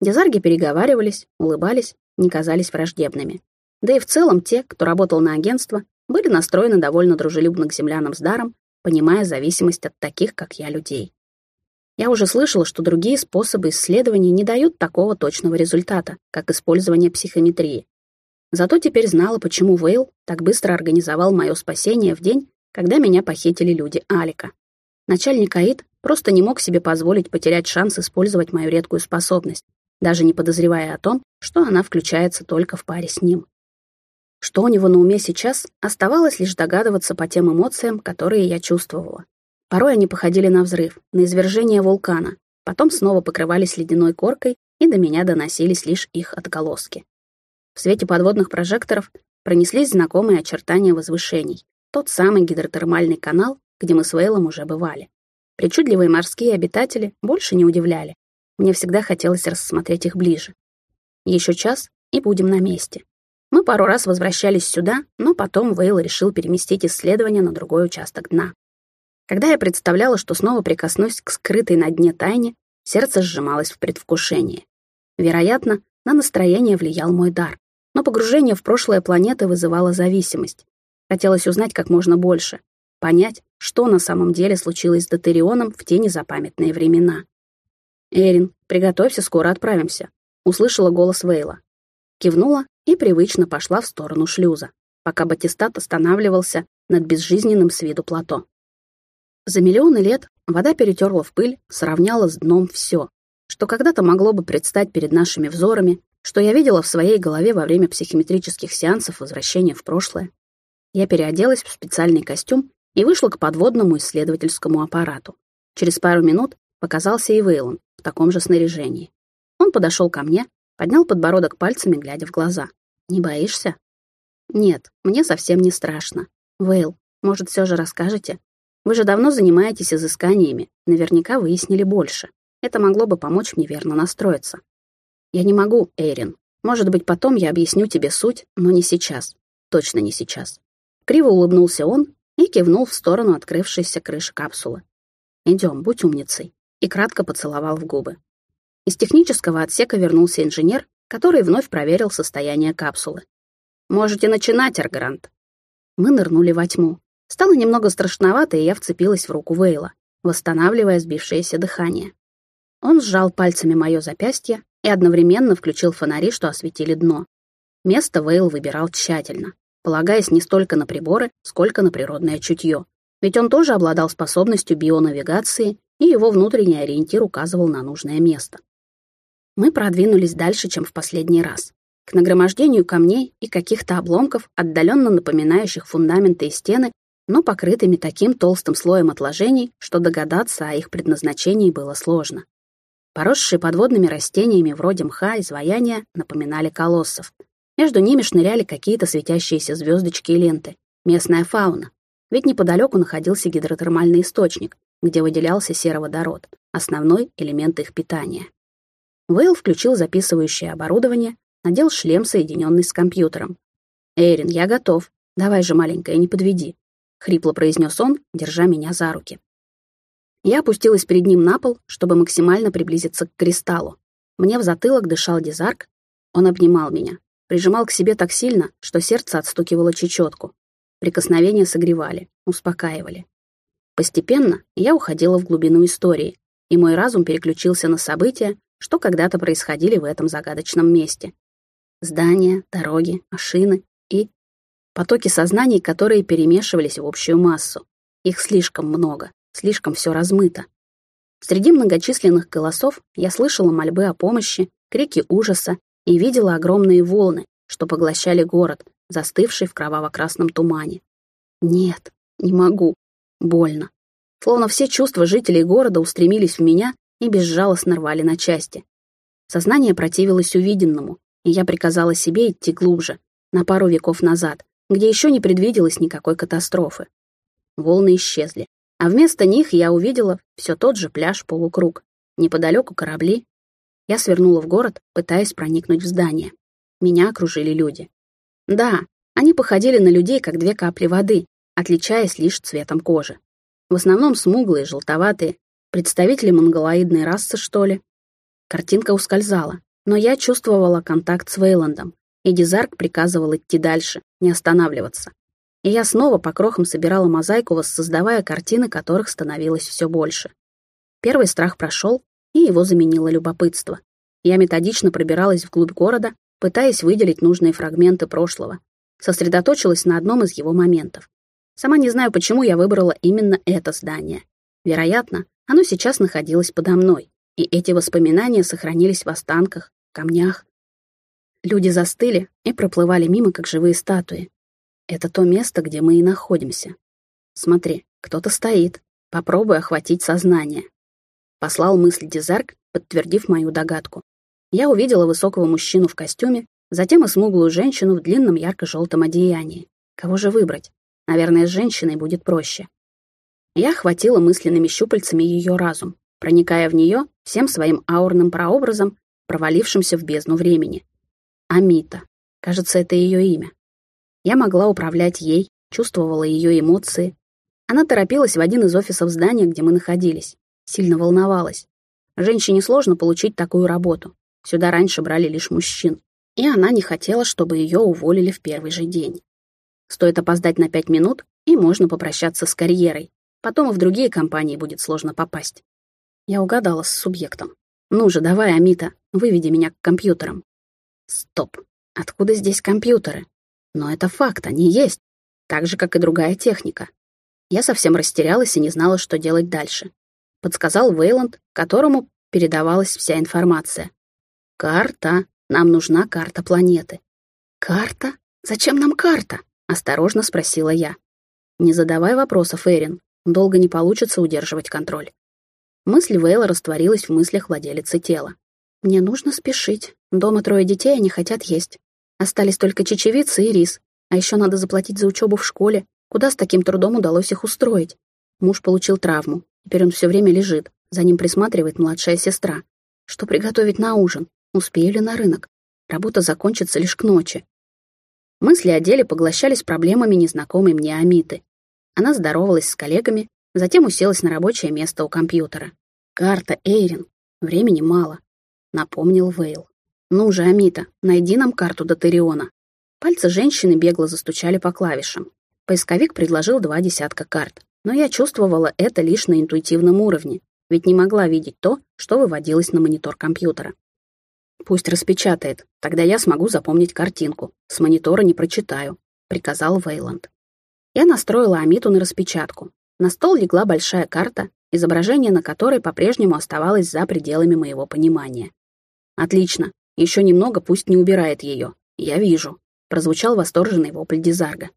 Дезарги переговаривались, улыбались, не казались враждебными. Да и в целом те, кто работал на агентство, были настроены довольно дружелюбно к землянам с даром, понимая зависимость от таких, как я, людей. Я уже слышала, что другие способы исследований не дают такого точного результата, как использование психометрии. Зато теперь знала, почему Вейл так быстро организовал мое спасение в день, когда меня похитили люди Алика. Начальник АИД просто не мог себе позволить потерять шанс использовать мою редкую способность, даже не подозревая о том, что она включается только в паре с ним. Что у него на уме сейчас, оставалось лишь догадываться по тем эмоциям, которые я чувствовала. Порой они походили на взрыв, на извержение вулкана, потом снова покрывались ледяной коркой, и до меня доносились лишь их отголоски. В свете подводных прожекторов пронеслись знакомые очертания возвышений, тот самый гидротермальный канал, где мы с Вейлом уже бывали. Причудливые морские обитатели больше не удивляли. Мне всегда хотелось рассмотреть их ближе. Еще час, и будем на месте. Мы пару раз возвращались сюда, но потом Вейл решил переместить исследование на другой участок дна. Когда я представляла, что снова прикоснусь к скрытой на дне тайне, сердце сжималось в предвкушении. Вероятно, на настроение влиял мой дар, но погружение в прошлое планеты вызывало зависимость. Хотелось узнать как можно больше, понять, что на самом деле случилось с Дотерионом в те незапамятные времена. «Эрин, приготовься, скоро отправимся», — услышала голос Вейла. Кивнула и привычно пошла в сторону шлюза, пока Батистат останавливался над безжизненным с виду плато. За миллионы лет вода перетерла в пыль, сравняла с дном все, что когда-то могло бы предстать перед нашими взорами, что я видела в своей голове во время психометрических сеансов возвращения в прошлое. Я переоделась в специальный костюм и вышла к подводному исследовательскому аппарату. Через пару минут показался и Вейлон в таком же снаряжении. Он подошел ко мне, поднял подбородок пальцами, глядя в глаза. «Не боишься?» «Нет, мне совсем не страшно. Вейл, может, все же расскажете, вы же давно занимаетесь изысканиями, наверняка выяснили больше. Это могло бы помочь мне верно настроиться. Я не могу, Эйрин. Может быть, потом я объясню тебе суть, но не сейчас. Точно не сейчас. Криво улыбнулся он и кивнул в сторону открывшейся крыши капсулы. Идем, будь умницей. И кратко поцеловал в губы. Из технического отсека вернулся инженер, который вновь проверил состояние капсулы. «Можете начинать, Аргрант». Мы нырнули во тьму. Стало немного страшновато, и я вцепилась в руку Вейла, восстанавливая сбившееся дыхание. Он сжал пальцами мое запястье и одновременно включил фонари, что осветили дно. Место Вейл выбирал тщательно, полагаясь не столько на приборы, сколько на природное чутье. Ведь он тоже обладал способностью бионавигации, и его внутренний ориентир указывал на нужное место. Мы продвинулись дальше, чем в последний раз. К нагромождению камней и каких-то обломков, отдаленно напоминающих фундаменты и стены, но покрытыми таким толстым слоем отложений, что догадаться о их предназначении было сложно. Поросшие подводными растениями вроде мха изваяния напоминали колоссов. Между ними шныряли какие-то светящиеся звездочки и ленты. Местная фауна. Ведь неподалеку находился гидротермальный источник, где выделялся сероводород, основной элемент их питания. Вейл включил записывающее оборудование, надел шлем, соединенный с компьютером. «Эйрин, я готов. Давай же, маленькая, не подведи», — хрипло произнес он, держа меня за руки. Я опустилась перед ним на пол, чтобы максимально приблизиться к кристаллу. Мне в затылок дышал Дизарк. Он обнимал меня, прижимал к себе так сильно, что сердце отстукивало чечетку. Прикосновения согревали, успокаивали. Постепенно я уходила в глубину истории, и мой разум переключился на события, что когда-то происходили в этом загадочном месте. Здания, дороги, машины и потоки сознаний, которые перемешивались в общую массу. Их слишком много. Слишком все размыто. Среди многочисленных голосов я слышала мольбы о помощи, крики ужаса и видела огромные волны, что поглощали город, застывший в кроваво-красном тумане. Нет, не могу. Больно. Словно все чувства жителей города устремились в меня и безжалостно рвали на части. Сознание противилось увиденному, и я приказала себе идти глубже, на пару веков назад, где еще не предвиделось никакой катастрофы. Волны исчезли, а вместо них я увидела все тот же пляж-полукруг. Неподалеку корабли. Я свернула в город, пытаясь проникнуть в здание. Меня окружили люди. Да, они походили на людей, как две капли воды, отличаясь лишь цветом кожи. В основном смуглые, желтоватые, представители монголоидной расы, что ли. Картинка ускользала, но я чувствовала контакт с Вейландом, и Дизарк приказывал идти дальше, не останавливаться и я снова по крохам собирала мозаику, воссоздавая картины, которых становилось все больше. Первый страх прошел, и его заменило любопытство. Я методично пробиралась вглубь города, пытаясь выделить нужные фрагменты прошлого. Сосредоточилась на одном из его моментов. Сама не знаю, почему я выбрала именно это здание. Вероятно, оно сейчас находилось подо мной, и эти воспоминания сохранились в останках, камнях. Люди застыли и проплывали мимо, как живые статуи. Это то место, где мы и находимся. Смотри, кто-то стоит. Попробуй охватить сознание. Послал мысль Дизарк, подтвердив мою догадку. Я увидела высокого мужчину в костюме, затем и смуглую женщину в длинном ярко-желтом одеянии. Кого же выбрать? Наверное, с женщиной будет проще. Я охватила мысленными щупальцами ее разум, проникая в нее всем своим аурным прообразом, провалившимся в бездну времени. Амита. Кажется, это ее имя. Я могла управлять ей, чувствовала ее эмоции. Она торопилась в один из офисов здания, где мы находились. Сильно волновалась. Женщине сложно получить такую работу. Сюда раньше брали лишь мужчин. И она не хотела, чтобы ее уволили в первый же день. Стоит опоздать на пять минут, и можно попрощаться с карьерой. Потом и в другие компании будет сложно попасть. Я угадала с субъектом. «Ну же, давай, Амита, выведи меня к компьютерам». Стоп. Откуда здесь компьютеры? Но это факт, они есть, так же, как и другая техника. Я совсем растерялась и не знала, что делать дальше. Подсказал Вейланд, которому передавалась вся информация. «Карта. Нам нужна карта планеты». «Карта? Зачем нам карта?» — осторожно спросила я. «Не задавай вопросов, Эрин. Долго не получится удерживать контроль». Мысль Вейла растворилась в мыслях владелицы тела. «Мне нужно спешить. Дома трое детей, они хотят есть. Остались только чечевицы и рис. А еще надо заплатить за учебу в школе. Куда с таким трудом удалось их устроить? Муж получил травму. Теперь он все время лежит. За ним присматривает младшая сестра. Что приготовить на ужин? Успею ли на рынок? Работа закончится лишь к ночи. Мысли о деле поглощались проблемами незнакомой мне Амиты. Она здоровалась с коллегами, затем уселась на рабочее место у компьютера. «Карта, Эйрин. Времени мало», — напомнил Вейл. «Ну же, Амита, найди нам карту Дотериона». Пальцы женщины бегло застучали по клавишам. Поисковик предложил два десятка карт, но я чувствовала это лишь на интуитивном уровне, ведь не могла видеть то, что выводилось на монитор компьютера. «Пусть распечатает, тогда я смогу запомнить картинку. С монитора не прочитаю», — приказал Вейланд. Я настроила Амиту на распечатку. На стол легла большая карта, изображение на которой по-прежнему оставалось за пределами моего понимания. «Отлично, еще немного пусть не убирает ее. Я вижу. Прозвучал восторженный вопль Дизарга.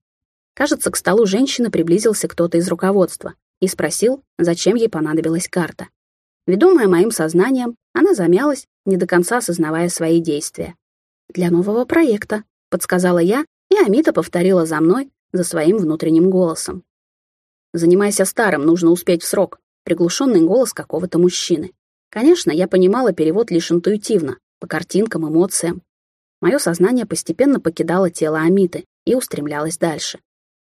Кажется, к столу женщины приблизился кто-то из руководства и спросил, зачем ей понадобилась карта. Ведомая моим сознанием, она замялась, не до конца осознавая свои действия. «Для нового проекта», — подсказала я, и Амита повторила за мной, за своим внутренним голосом. «Занимайся старым, нужно успеть в срок», — приглушенный голос какого-то мужчины. Конечно, я понимала перевод лишь интуитивно, по картинкам, эмоциям. Мое сознание постепенно покидало тело Амиты и устремлялось дальше.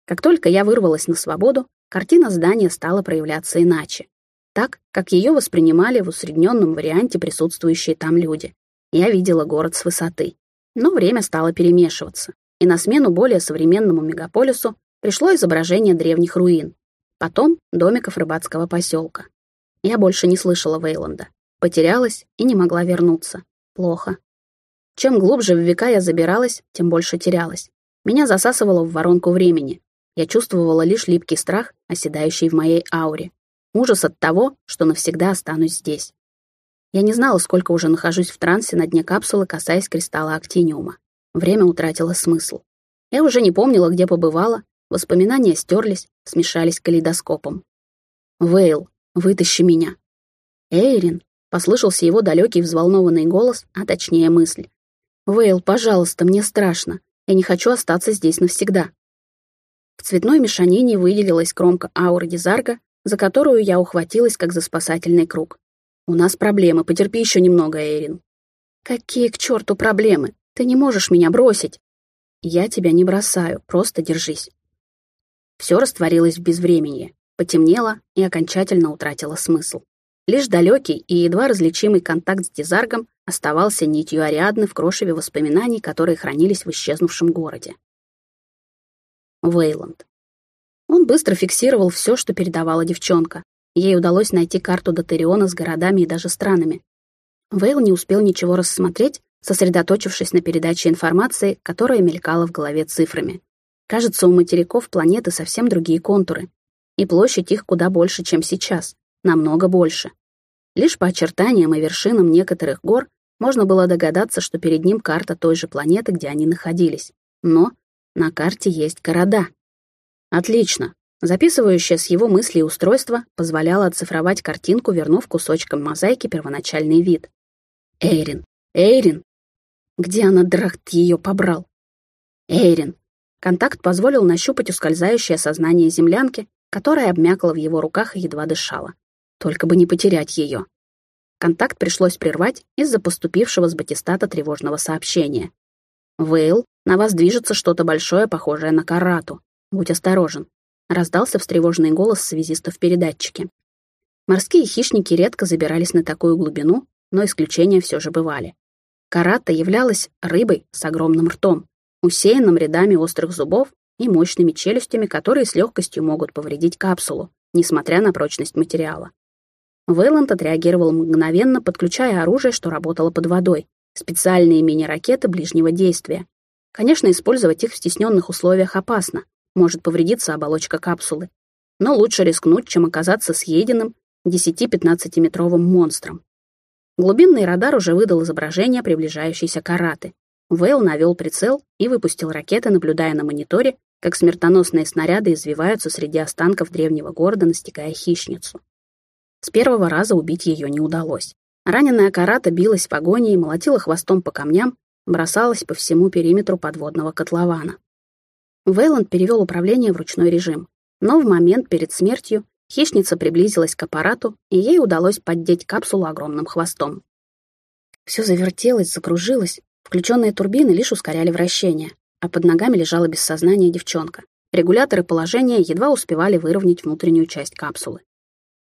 Как только я вырвалась на свободу, картина здания стала проявляться иначе. Так, как ее воспринимали в усредненном варианте присутствующие там люди. Я видела город с высоты. Но время стало перемешиваться, и на смену более современному мегаполису пришло изображение древних руин, потом домиков рыбацкого поселка. Я больше не слышала Вейланда. Потерялась и не могла вернуться. Плохо. Чем глубже в века я забиралась, тем больше терялась. Меня засасывало в воронку времени. Я чувствовала лишь липкий страх, оседающий в моей ауре. Ужас от того, что навсегда останусь здесь. Я не знала, сколько уже нахожусь в трансе на дне капсулы, касаясь кристалла актиниума. Время утратило смысл. Я уже не помнила, где побывала, воспоминания стерлись, смешались калейдоскопом. «Вейл, вытащи меня!» «Эйрин!» — послышался его далекий взволнованный голос, а точнее мысль. «Вейл, пожалуйста, мне страшно. Я не хочу остаться здесь навсегда». В цветной мешанине выделилась кромка ауры Дизарга, за которую я ухватилась, как за спасательный круг. «У нас проблемы, потерпи еще немного, Эйрин». «Какие к черту проблемы? Ты не можешь меня бросить!» «Я тебя не бросаю, просто держись». Все растворилось в безвременье, потемнело и окончательно утратило смысл. Лишь далекий и едва различимый контакт с Дизаргом оставался нитью Ариадны в крошеве воспоминаний, которые хранились в исчезнувшем городе. Вейланд. Он быстро фиксировал все, что передавала девчонка. Ей удалось найти карту Дотериона с городами и даже странами. Вейл не успел ничего рассмотреть, сосредоточившись на передаче информации, которая мелькала в голове цифрами. Кажется, у материков планеты совсем другие контуры, и площадь их куда больше, чем сейчас, намного больше. Лишь по очертаниям и вершинам некоторых гор можно было догадаться, что перед ним карта той же планеты, где они находились. Но на карте есть города. Отлично. Записывающее с его мыслей устройство позволяло оцифровать картинку, вернув кусочком мозаики первоначальный вид. Эйрин, Эйрин. Где она, драхт, ее побрал? Эйрин. Контакт позволил нащупать ускользающее сознание землянки, которая обмякла в его руках и едва дышала. Только бы не потерять ее. Контакт пришлось прервать из-за поступившего с Батистата тревожного сообщения. «Вейл, на вас движется что-то большое, похожее на карату. Будь осторожен», — раздался встревоженный голос связиста в передатчике. Морские хищники редко забирались на такую глубину, но исключения все же бывали. Карата являлась рыбой с огромным ртом, усеянным рядами острых зубов и мощными челюстями, которые с легкостью могут повредить капсулу, несмотря на прочность материала. Вейланд отреагировал мгновенно, подключая оружие, что работало под водой, специальные мини-ракеты ближнего действия. Конечно, использовать их в стесненных условиях опасно, может повредиться оболочка капсулы. Но лучше рискнуть, чем оказаться съеденным 10-15-метровым монстром. Глубинный радар уже выдал изображение приближающейся караты. Вейл навел прицел и выпустил ракеты, наблюдая на мониторе, как смертоносные снаряды извиваются среди останков древнего города, настигая хищницу. С первого раза убить ее не удалось. Раненая карата билась в агонии, молотила хвостом по камням, бросалась по всему периметру подводного котлована. Вейланд перевел управление в ручной режим, но в момент перед смертью хищница приблизилась к аппарату, и ей удалось поддеть капсулу огромным хвостом. Все завертелось, закружилось, включенные турбины лишь ускоряли вращение, а под ногами лежала без сознания девчонка. Регуляторы положения едва успевали выровнять внутреннюю часть капсулы.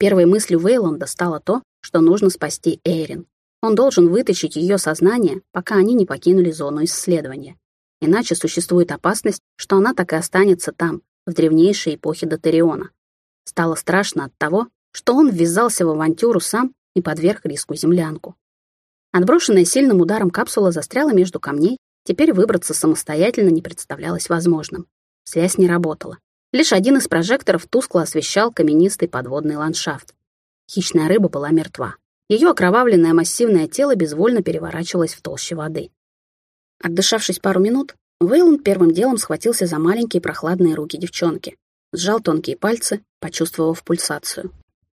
Первой мыслью Вейланда стало то, что нужно спасти Эйрин. Он должен вытащить ее сознание, пока они не покинули зону исследования. Иначе существует опасность, что она так и останется там, в древнейшей эпохе Дотериона. Стало страшно от того, что он ввязался в авантюру сам и подверг риску землянку. Отброшенная сильным ударом капсула застряла между камней Теперь выбраться самостоятельно не представлялось возможным. Связь не работала. Лишь один из прожекторов тускло освещал каменистый подводный ландшафт. Хищная рыба была мертва. Ее окровавленное массивное тело безвольно переворачивалось в толще воды. Отдышавшись пару минут, Вейланд первым делом схватился за маленькие прохладные руки девчонки. Сжал тонкие пальцы, почувствовав пульсацию.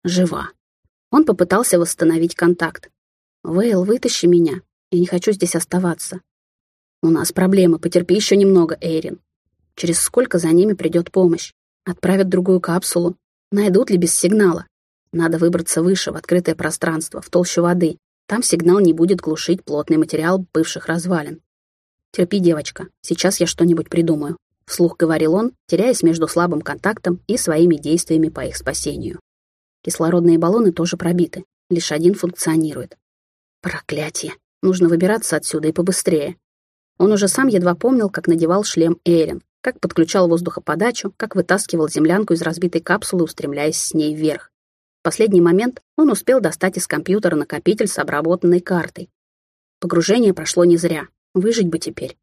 Жива. Он попытался восстановить контакт. «Вейл, вытащи меня. Я не хочу здесь оставаться. У нас проблемы, потерпи еще немного, Эйрин. Через сколько за ними придет помощь? Отправят другую капсулу? Найдут ли без сигнала? Надо выбраться выше, в открытое пространство, в толщу воды. Там сигнал не будет глушить плотный материал бывших развалин. «Терпи, девочка, сейчас я что-нибудь придумаю», — вслух говорил он, теряясь между слабым контактом и своими действиями по их спасению. Кислородные баллоны тоже пробиты, лишь один функционирует. Проклятие! Нужно выбираться отсюда и побыстрее. Он уже сам едва помнил, как надевал шлем Эйрин, как подключал воздухоподачу, как вытаскивал землянку из разбитой капсулы, устремляясь с ней вверх. В последний момент он успел достать из компьютера накопитель с обработанной картой. Погружение прошло не зря. Выжить бы теперь.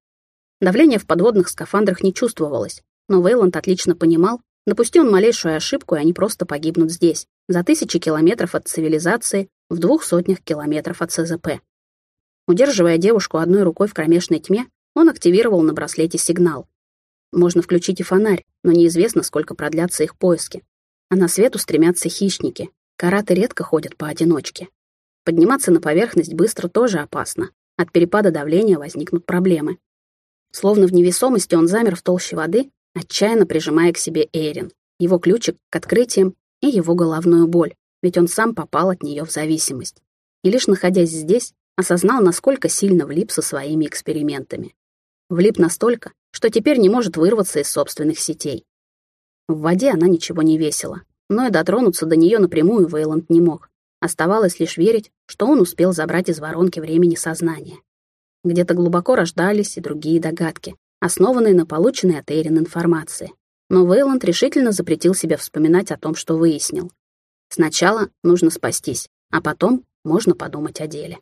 Давление в подводных скафандрах не чувствовалось, но Вейланд отлично понимал, допусти он малейшую ошибку, и они просто погибнут здесь, за тысячи километров от цивилизации, в двух сотнях километров от СЗП. Удерживая девушку одной рукой в кромешной тьме, он активировал на браслете сигнал. Можно включить и фонарь, но неизвестно, сколько продлятся их поиски. А на свет устремятся хищники. Караты редко ходят поодиночке. Подниматься на поверхность быстро тоже опасно. От перепада давления возникнут проблемы. Словно в невесомости он замер в толще воды, отчаянно прижимая к себе Эйрин, его ключик к открытиям и его головную боль, ведь он сам попал от нее в зависимость. И лишь находясь здесь, осознал, насколько сильно влип со своими экспериментами. Влип настолько, что теперь не может вырваться из собственных сетей. В воде она ничего не весила, но и дотронуться до нее напрямую Вейланд не мог. Оставалось лишь верить, что он успел забрать из воронки времени сознание. Где-то глубоко рождались и другие догадки, основанные на полученной от Эйрин информации. Но Вейланд решительно запретил себе вспоминать о том, что выяснил. Сначала нужно спастись, а потом можно подумать о деле.